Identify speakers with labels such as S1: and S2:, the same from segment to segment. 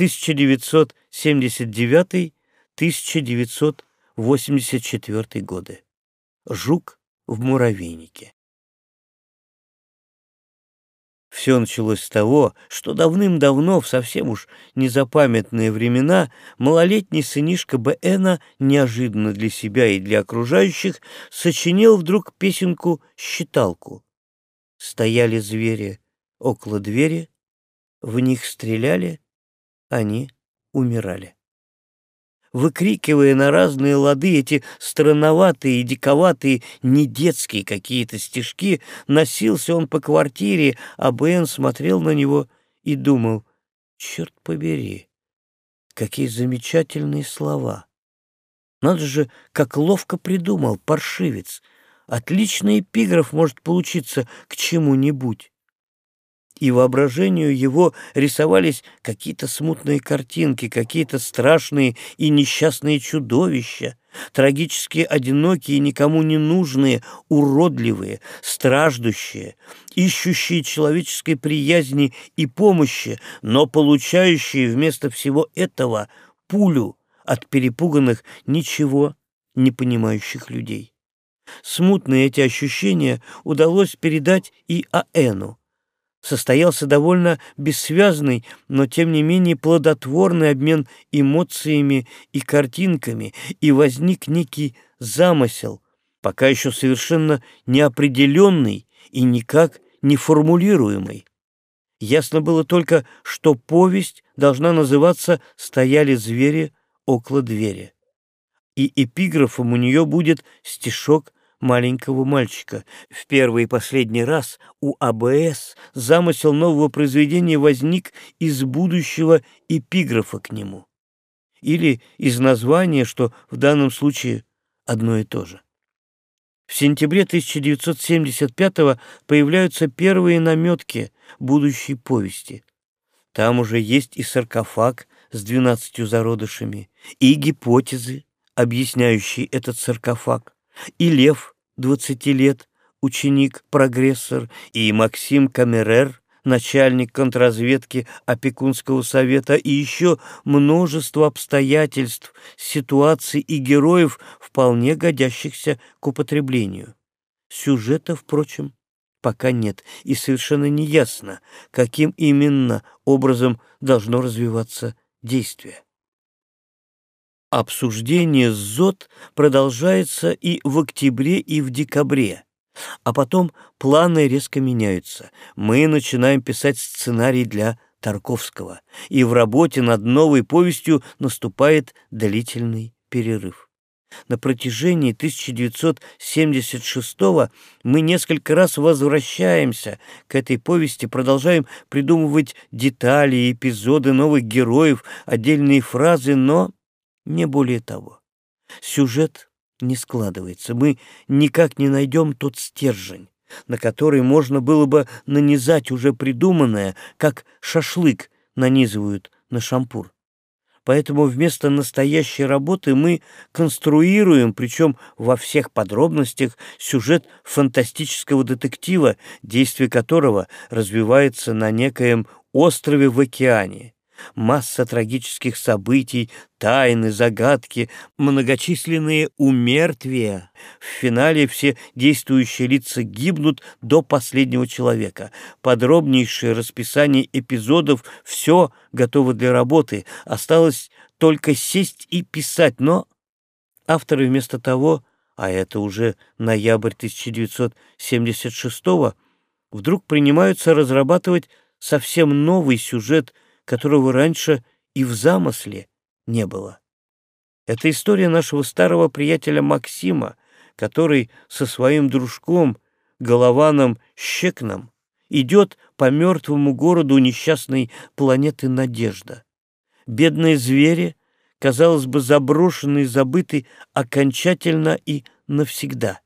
S1: 1979-1984 годы. Жук в муравейнике. Все началось с того, что давным-давно, в совсем уж незапамятные времена, малолетний сынишка Б.Н. неожиданно для себя и для окружающих сочинил вдруг песенку-считалку. Стояли звери около двери, в них стреляли, они умирали выкрикивая на разные лады эти странноватые диковатые, недетские какие-то стишки, носился он по квартире, а Бен смотрел на него и думал, «Черт побери, какие замечательные слова! Надо же, как ловко придумал, паршивец! Отличный эпиграф может получиться к чему-нибудь!» И воображению его рисовались какие-то смутные картинки, какие-то страшные и несчастные чудовища, трагически одинокие, никому не нужные, уродливые, страждущие, ищущие человеческой приязни и помощи, но получающие вместо всего этого пулю от перепуганных ничего не понимающих людей. Смутные эти ощущения удалось передать и Аэну, состоялся довольно бессвязный, но тем не менее плодотворный обмен эмоциями и картинками, и возник некий замысел, пока еще совершенно неопределенный и никак не формулируемый. Ясно было только, что повесть должна называться «Стояли звери около двери». И эпиграфом у нее будет стишок маленького мальчика. В первый и последний раз у АБС замысел нового произведения возник из будущего эпиграфа к нему. Или из названия, что в данном случае одно и то же. В сентябре 1975 появляются первые наметки будущей повести. Там уже есть и саркофаг с двенадцатью зародышами, и гипотезы, объясняющие этот саркофаг, и Лев, двадцати лет, ученик-прогрессор, и Максим Камерер, начальник контрразведки опекунского совета, и еще множество обстоятельств, ситуаций и героев, вполне годящихся к употреблению. Сюжета, впрочем, пока нет, и совершенно неясно, каким именно образом должно развиваться действие. Обсуждение ЗОТ продолжается и в октябре, и в декабре. А потом планы резко меняются. Мы начинаем писать сценарий для Тарковского, и в работе над новой повестью наступает длительный перерыв. На протяжении 1976 мы несколько раз возвращаемся к этой повести, продолжаем придумывать детали, эпизоды новых героев, отдельные фразы, но не более того. Сюжет не складывается. Мы никак не найдем тот стержень, на который можно было бы нанизать уже придуманное, как шашлык нанизывают на шампур. Поэтому вместо настоящей работы мы конструируем, причем во всех подробностях, сюжет фантастического детектива, действие которого развивается на некоем острове в океане масса трагических событий, тайны, загадки, многочисленные умертвия. В финале все действующие лица гибнут до последнего человека. Подробнейшее расписание эпизодов, все готово для работы. Осталось только сесть и писать, но авторы вместо того, а это уже ноябрь 1976 вдруг принимаются разрабатывать совсем новый сюжет – которого раньше и в замысле не было. Это история нашего старого приятеля Максима, который со своим дружком, Голованом Щекном, идет по мертвому городу несчастной планеты Надежда. Бедные звери, казалось бы, заброшенные забыты окончательно и навсегда.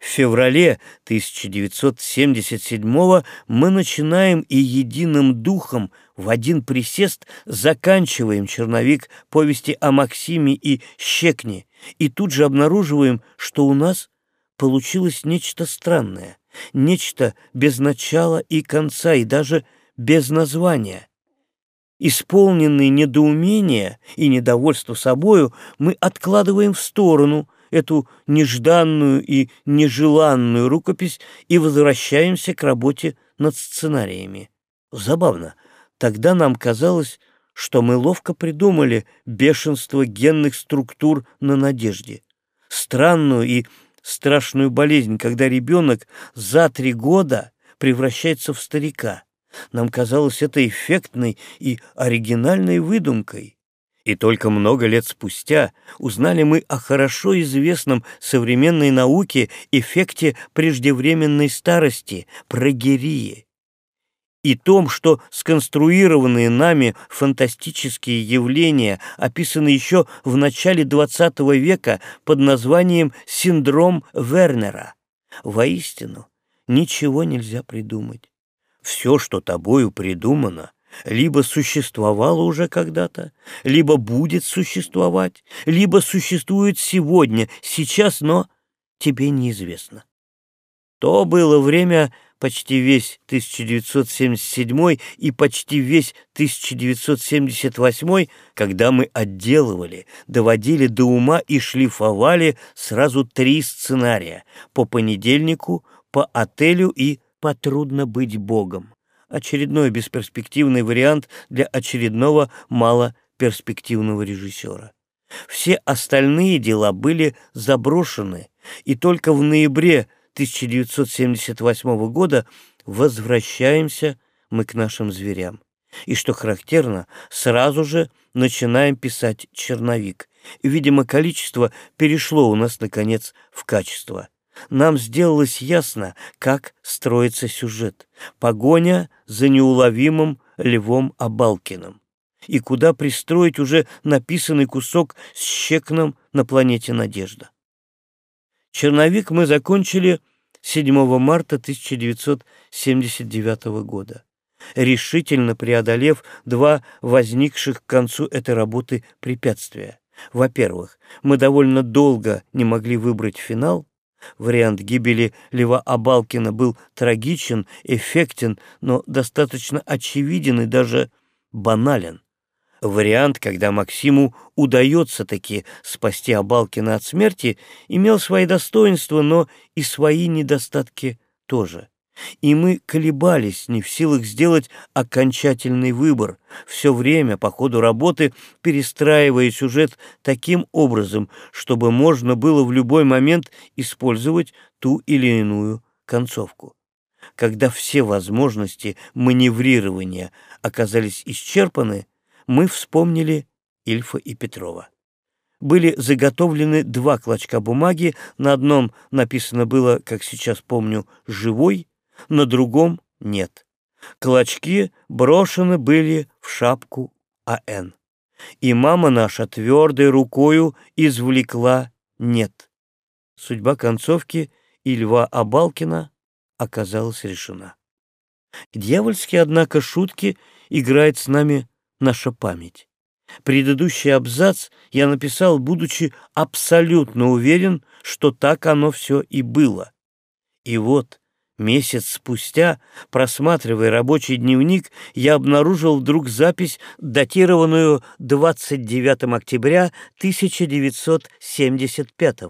S1: В феврале 1977 мы начинаем и единым духом в один присест заканчиваем черновик повести о Максиме и Щекне, и тут же обнаруживаем, что у нас получилось нечто странное, нечто без начала и конца, и даже без названия. Исполненные недоумения и недовольства собою, мы откладываем в сторону эту нежданную и нежеланную рукопись и возвращаемся к работе над сценариями. Забавно, тогда нам казалось, что мы ловко придумали бешенство генных структур на надежде. Странную и страшную болезнь, когда ребенок за три года превращается в старика. Нам казалось это эффектной и оригинальной выдумкой. И только много лет спустя узнали мы о хорошо известном современной науке эффекте преждевременной старости, прогерии и том, что сконструированные нами фантастические явления описаны еще в начале XX века под названием «синдром Вернера». Воистину, ничего нельзя придумать. Все, что тобою придумано, либо существовало уже когда-то, либо будет существовать, либо существует сегодня, сейчас, но тебе неизвестно. То было время почти весь 1977 и почти весь 1978, когда мы отделывали, доводили до ума и шлифовали сразу три сценария по понедельнику, по отелю и по трудно быть богом. Очередной бесперспективный вариант для очередного малоперспективного режиссера. Все остальные дела были заброшены, и только в ноябре 1978 года возвращаемся мы к нашим зверям. И, что характерно, сразу же начинаем писать черновик. видимо, количество перешло у нас, наконец, в качество. Нам сделалось ясно, как строится сюжет. Погоня за неуловимым Львом Абалкиным. И куда пристроить уже написанный кусок с щекном на планете Надежда. Черновик мы закончили 7 марта 1979 года, решительно преодолев два возникших к концу этой работы препятствия. Во-первых, мы довольно долго не могли выбрать финал. Вариант гибели Льва Абалкина был трагичен, эффектен, но достаточно очевиден и даже банален. Вариант, когда Максиму удается таки спасти Абалкина от смерти, имел свои достоинства, но и свои недостатки тоже. И мы колебались, не в силах сделать окончательный выбор, все время по ходу работы перестраивая сюжет таким образом, чтобы можно было в любой момент использовать ту или иную концовку. Когда все возможности маневрирования оказались исчерпаны, мы вспомнили Ильфа и Петрова. Были заготовлены два клочка бумаги, на одном написано было, как сейчас помню, «живой», на другом — «нет». Клочки брошены были в шапку А.Н. И мама наша твердой рукою извлекла «нет». Судьба концовки и Льва Абалкина оказалась решена. Дьявольские, однако, шутки играет с нами наша память. Предыдущий абзац я написал, будучи абсолютно уверен, что так оно все и было. И вот, месяц спустя, просматривая рабочий дневник, я обнаружил вдруг запись, датированную 29 октября 1975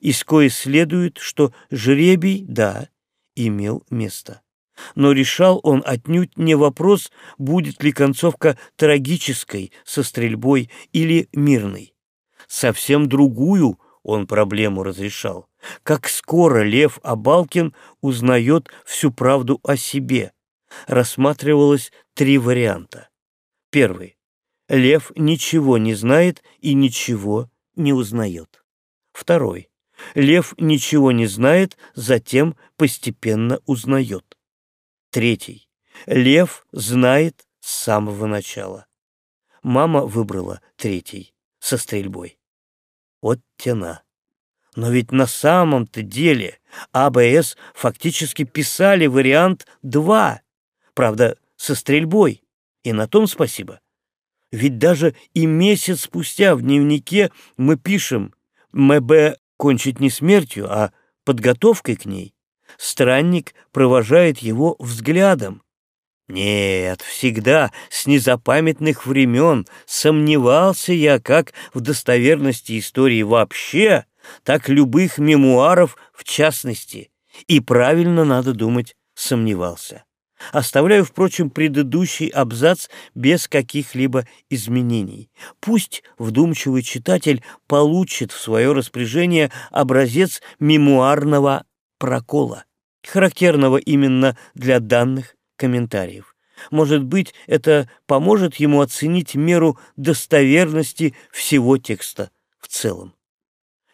S1: из коей следует, что жребий, да, имел место но решал он отнюдь не вопрос, будет ли концовка трагической со стрельбой или мирной. Совсем другую он проблему разрешал. Как скоро Лев Абалкин узнает всю правду о себе. Рассматривалось три варианта. Первый. Лев ничего не знает и ничего не узнает. Второй. Лев ничего не знает, затем постепенно узнает. Третий. Лев знает с самого начала. Мама выбрала третий, со стрельбой. Вот тена. Но ведь на самом-то деле АБС фактически писали вариант 2, правда, со стрельбой, и на том спасибо. Ведь даже и месяц спустя в дневнике мы пишем «МБ кончить не смертью, а подготовкой к ней». Странник провожает его взглядом. Нет, всегда с незапамятных времен сомневался я как в достоверности истории вообще, так любых мемуаров в частности, и правильно, надо думать, сомневался. Оставляю, впрочем, предыдущий абзац без каких-либо изменений. Пусть вдумчивый читатель получит в свое распоряжение образец мемуарного прокола, характерного именно для данных комментариев. Может быть, это поможет ему оценить меру достоверности всего текста в целом.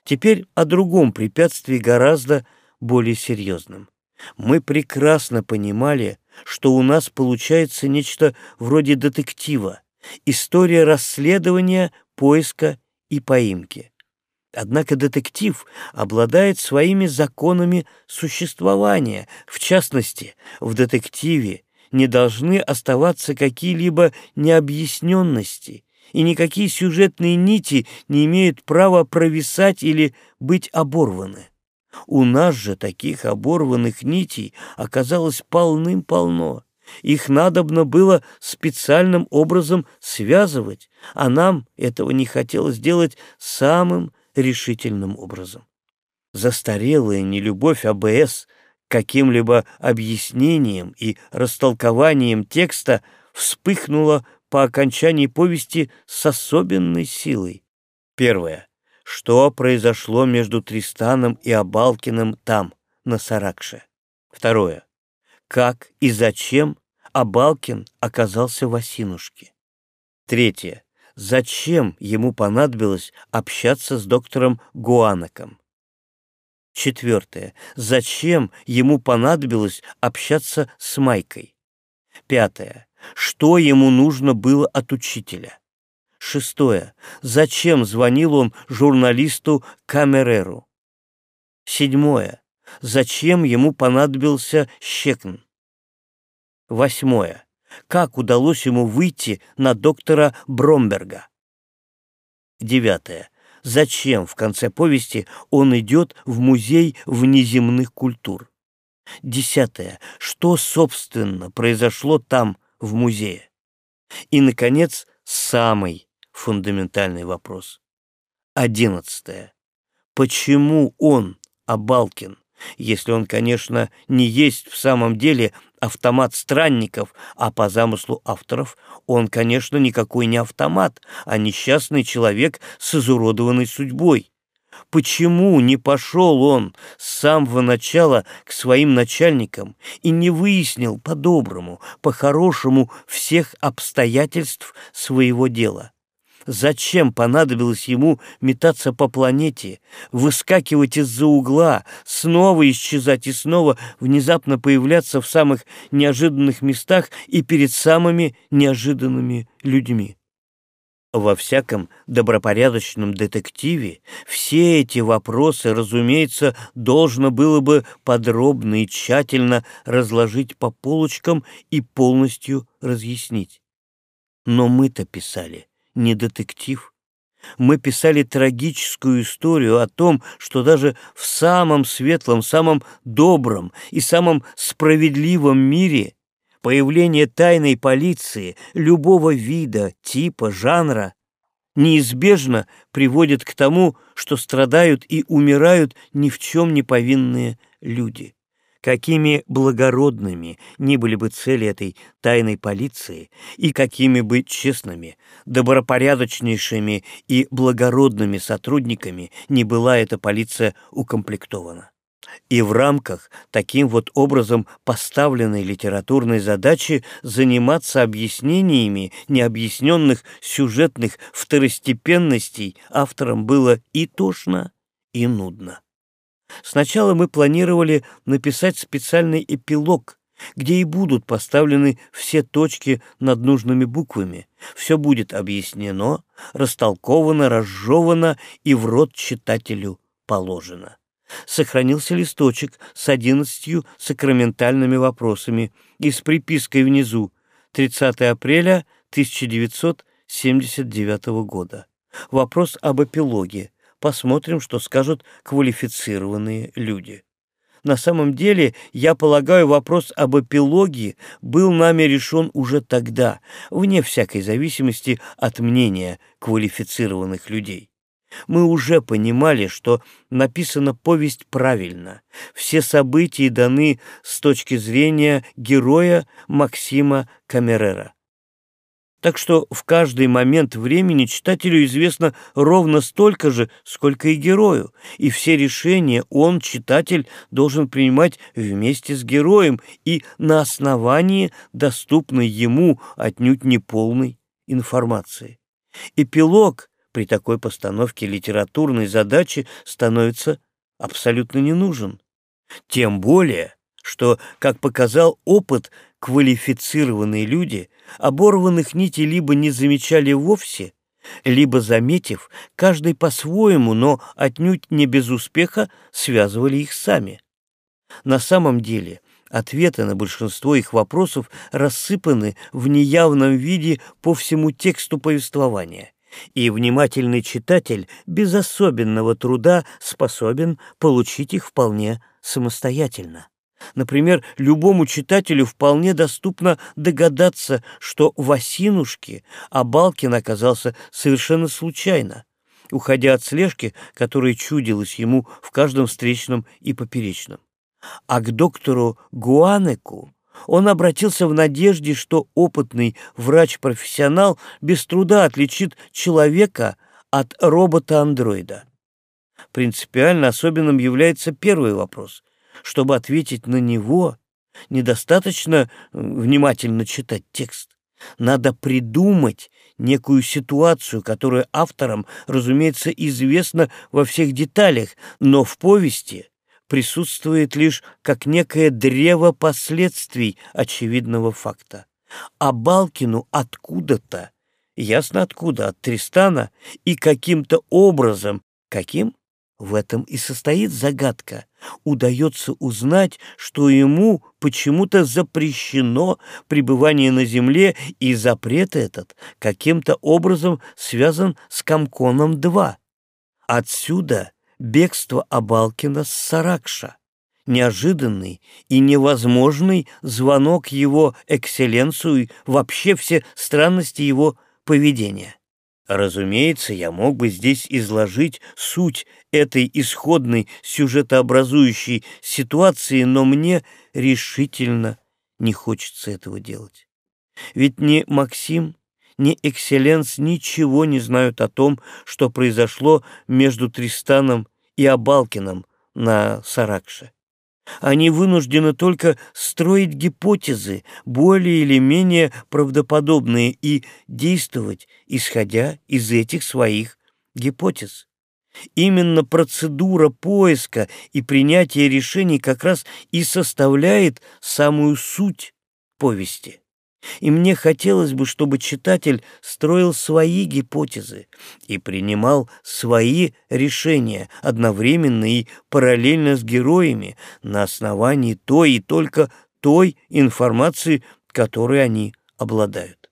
S1: Теперь о другом препятствии гораздо более серьезном. Мы прекрасно понимали, что у нас получается нечто вроде детектива, история расследования, поиска и поимки. Однако детектив обладает своими законами существования. В частности, в детективе не должны оставаться какие-либо необъясненности, и никакие сюжетные нити не имеют права провисать или быть оборваны. У нас же таких оборванных нитей оказалось полным-полно. Их надобно было специальным образом связывать, а нам этого не хотелось делать самым решительным образом. Застарелая нелюбовь АБС каким-либо объяснением и растолкованием текста вспыхнула по окончании повести с особенной силой. Первое. Что произошло между Тристаном и Абалкиным там, на Саракше? Второе. Как и зачем Абалкин оказался в Осинушке? Третье зачем ему понадобилось общаться с доктором Гуанаком. Четвертое. Зачем ему понадобилось общаться с Майкой? Пятое. Что ему нужно было от учителя? Шестое. Зачем звонил он журналисту Камереру? Седьмое. Зачем ему понадобился Щекн? Восьмое как удалось ему выйти на доктора Бромберга. Девятое. Зачем в конце повести он идет в музей внеземных культур? Десятое. Что, собственно, произошло там, в музее? И, наконец, самый фундаментальный вопрос. Одиннадцатое. Почему он, Абалкин, если он, конечно, не есть в самом деле автомат странников, а по замыслу авторов он, конечно, никакой не автомат, а несчастный человек с изуродованной судьбой. Почему не пошел он с самого начала к своим начальникам и не выяснил по-доброму, по-хорошему всех обстоятельств своего дела? Зачем понадобилось ему метаться по планете, выскакивать из-за угла, снова исчезать и снова внезапно появляться в самых неожиданных местах и перед самыми неожиданными людьми? Во всяком добропорядочном детективе все эти вопросы, разумеется, должно было бы подробно и тщательно разложить по полочкам и полностью разъяснить. Но мы-то писали не детектив. Мы писали трагическую историю о том, что даже в самом светлом, самом добром и самом справедливом мире появление тайной полиции любого вида, типа, жанра неизбежно приводит к тому, что страдают и умирают ни в чем не повинные люди. Какими благородными ни были бы цели этой тайной полиции, и какими бы честными, добропорядочнейшими и благородными сотрудниками не была эта полиция укомплектована. И в рамках таким вот образом поставленной литературной задачи заниматься объяснениями необъясненных сюжетных второстепенностей авторам было и тошно, и нудно. Сначала мы планировали написать специальный эпилог, где и будут поставлены все точки над нужными буквами. Все будет объяснено, растолковано, разжевано и в рот читателю положено. Сохранился листочек с одиннадцатью сакраментальными вопросами и с припиской внизу 30 апреля 1979 года. Вопрос об эпилоге. Посмотрим, что скажут квалифицированные люди. на самом деле, я полагаю, вопрос об эпилоге был нами решен уже тогда, вне всякой зависимости от мнения квалифицированных людей. Мы уже понимали, что написана повесть правильно. Все события даны с точки зрения героя Максима Камерера. Так что в каждый момент времени читателю известно ровно столько же, сколько и герою, и все решения он, читатель, должен принимать вместе с героем и на основании доступной ему отнюдь неполной информации. Эпилог при такой постановке литературной задачи становится абсолютно не нужен. Тем более, что, как показал опыт, квалифицированные люди оборванных нитей либо не замечали вовсе, либо, заметив, каждый по-своему, но отнюдь не без успеха, связывали их сами. На самом деле ответы на большинство их вопросов рассыпаны в неявном виде по всему тексту повествования и внимательный читатель без особенного труда способен получить их вполне самостоятельно. Например, любому читателю вполне доступно догадаться, что в Осинушке Абалкин оказался совершенно случайно, уходя от слежки, которая чудилась ему в каждом встречном и поперечном. А к доктору Гуанеку он обратился в надежде, что опытный врач-профессионал без труда отличит человека от робота-андроида. Принципиально особенным является первый вопрос. Чтобы ответить на него, недостаточно внимательно читать текст. Надо придумать некую ситуацию, которая авторам, разумеется, известна во всех деталях, но в повести присутствует лишь как некое древо последствий очевидного факта. А Балкину откуда-то, ясно откуда, от Тристана, и каким-то образом, каким? В этом и состоит загадка. Удается узнать, что ему почему-то запрещено пребывание на земле, и запрет этот каким-то образом связан с Комконом-2. Отсюда бегство Абалкина с Саракша, неожиданный и невозможный звонок его экселленцию и вообще все странности его поведения. Разумеется, я мог бы здесь изложить суть этой исходной сюжетообразующей ситуации, но мне решительно не хочется этого делать. Ведь ни Максим, ни Экселленс ничего не знают о том, что произошло между Тристаном и Абалкиным на Саракше. Они вынуждены только строить гипотезы, более или менее правдоподобные, и действовать, исходя из этих своих гипотез. Именно процедура поиска и принятия решений как раз и составляет самую суть повести. И мне хотелось бы, чтобы читатель строил свои гипотезы и принимал свои решения одновременно и параллельно с героями на основании той и только той информации, которой они обладают.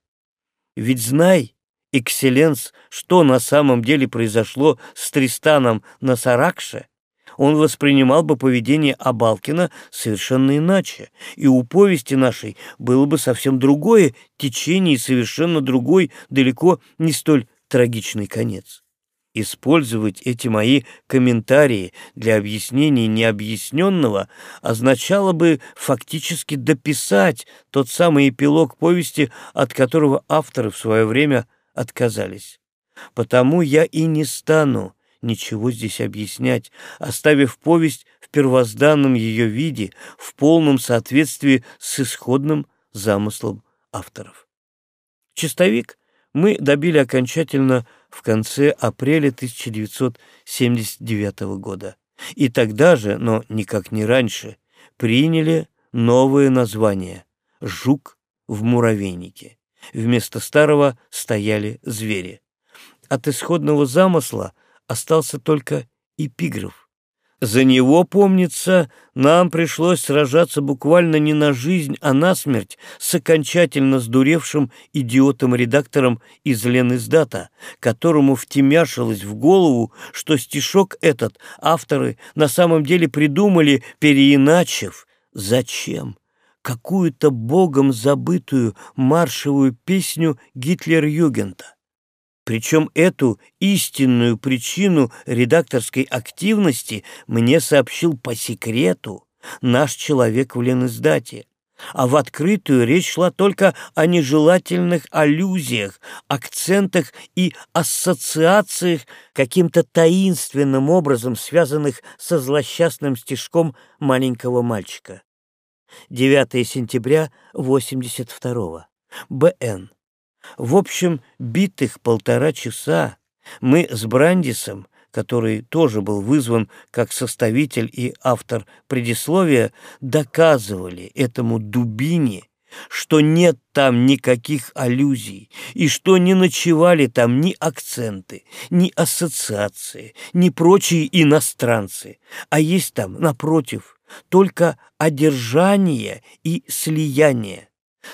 S1: Ведь знай, экселленс, что на самом деле произошло с Тристаном на Саракше, он воспринимал бы поведение Абалкина совершенно иначе, и у повести нашей было бы совсем другое течение и совершенно другой, далеко не столь трагичный конец. Использовать эти мои комментарии для объяснения необъясненного означало бы фактически дописать тот самый эпилог повести, от которого авторы в свое время отказались. Потому я и не стану ничего здесь объяснять, оставив повесть в первозданном ее виде, в полном соответствии с исходным замыслом авторов. Чистовик мы добили окончательно в конце апреля 1979 года. И тогда же, но никак не раньше, приняли новое название «Жук в муравейнике». Вместо старого стояли звери. От исходного замысла остался только эпиграф. За него, помнится, нам пришлось сражаться буквально не на жизнь, а на смерть с окончательно сдуревшим идиотом-редактором из Лениздата, которому втемяшилось в голову, что стишок этот авторы на самом деле придумали, переиначив. Зачем? Какую-то богом забытую маршевую песню Гитлер-Югента. Причем эту истинную причину редакторской активности мне сообщил по секрету наш человек в Лениздате. А в открытую речь шла только о нежелательных аллюзиях, акцентах и ассоциациях, каким-то таинственным образом связанных со злосчастным стишком маленького мальчика. 9 сентября 82 -го. Б.Н. В общем, битых полтора часа мы с Брандисом, который тоже был вызван как составитель и автор предисловия, доказывали этому дубине, что нет там никаких аллюзий, и что не ночевали там ни акценты, ни ассоциации, ни прочие иностранцы, а есть там, напротив, только одержание и слияние.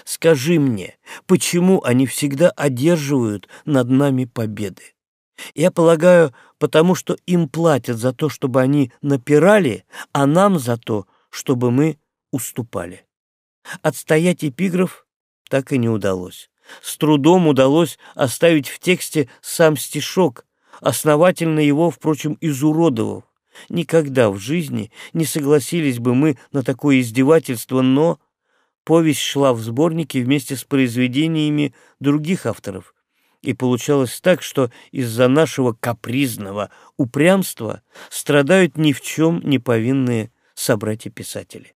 S1: Скажи мне, почему они всегда одерживают над нами победы? Я полагаю, потому что им платят за то, чтобы они напирали, а нам за то, чтобы мы уступали. Отстоять эпиграф так и не удалось. С трудом удалось оставить в тексте сам стишок, основательно его, впрочем, изуродовав. Никогда в жизни не согласились бы мы на такое издевательство, но Повесть шла в сборнике вместе с произведениями других авторов, и получалось так, что из-за нашего капризного упрямства страдают ни в чем не повинные собратья-писатели.